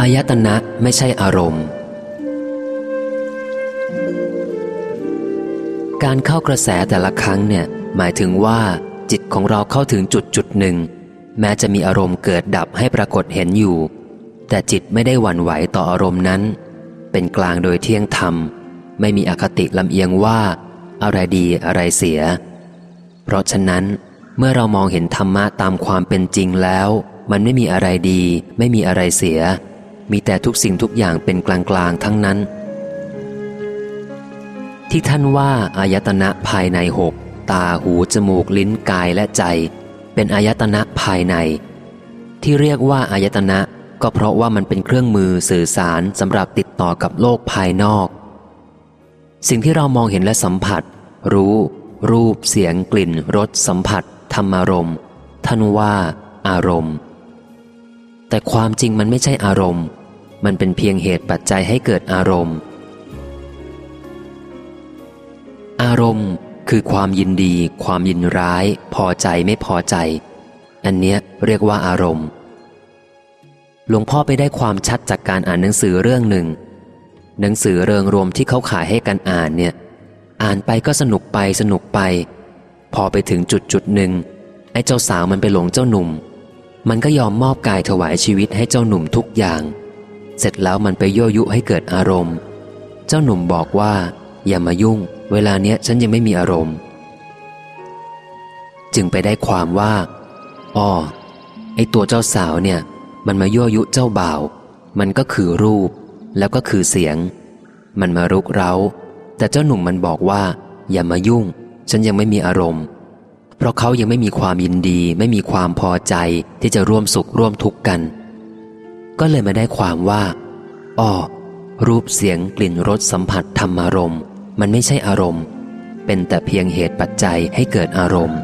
อายตนะไม่ใช่อารมณ์ การเข้ากระแสแต่ละครั้งเนี่ยหมายถึงว่าจิตของเราเข้าถึงจุดจุดหนึ่ง แม้จะมีอารมณ์เกิดดับให้ปรากฏเห็นอยู่ แต่จิตไม่ได้หวั่นไหวต่ออารมณ์นั้น เป็นกลางโดยเที่ยงธรรม ไม่มีอคติลำเอียงว่า อะไรดีอะไรเสีย เพราะฉะนั้น เมื่อเรามองเห็นธรรมะตามความเป็นจริงแล้ว มันไม่มีอะไรดี ไม่มีอะไรเสีย มีแต่ทุกสิ่งทุกอย่างเป็นกลางๆทั้งนั้น ที่ท่านว่าอายตนะภายในหกตาหูจมูกลิ้นกายและใจ เป็นอายตนะภายใน ที่เรียกว่าอายตนะก็เพราะว่ามันเป็นเครื่องมือสื่อสารสำหรับติดต่อกับโลกภายนอก สิ่งที่เรามองเห็นและสัมผัส รู้ รูป เสียงกลิ่นรสสัมผัส ธรรมารมณ์ ท่านว่าอารมณ์ แต่ความจริงมันไม่ใช่อารมณ์ มันเป็นเพียงเหตุปัจจัยให้เกิดอารมณ์ อารมณ์คือความยินดี ความยินร้าย พอใจไม่พอใจ อันเนี้ยเรียกว่าอารมณ์ หลวงพ่อไปได้ความชัดจากการอ่านหนังสือเรื่องหนึ่ง หนังสือเริงรวมที่เขาขายให้กันอ่านเนี่ย อ่านไปก็สนุกไปสนุกไป พอไปถึงจุดจุดหนึ่ง ไอ้เจ้าสาวมันไปหลงเจ้าหนุ่ม มันก็ยอมมอบกายถวายชีวิตให้เจ้าหนุ่มทุกอย่าง เสร็จแล้วมันไปยั่วยุให้เกิดอารมณ์ เจ้าหนุ่มบอกว่า อย่ามายุ่ง เวลาเนี้ยฉันยังไม่มีอารมณ์ จึงไปได้ความว่าอ๋อไอตัวเจ้าสาวเนี่ย มันมายั่วยุเจ้าบ่าว มันก็คือรูป แล้วก็คือเสียง มันมารุกเร้า แต่เจ้าหนุ่มมันบอกว่า อย่ามายุ่ง ฉันยังไม่มีอารมณ์ เพราะเขายังไม่มีความยินดี ไม่มีความพอใจที่จะร่วมสุขร่วมทุกข์กัน ก็เลยมาได้ความว่าอ้อรูปเสียงกลิ่นรสสัมผัสธรรมารมณ์ มันไม่ใช่อารมณ์ เป็นแต่เพียงเหตุปัจจัยให้เกิดอารมณ์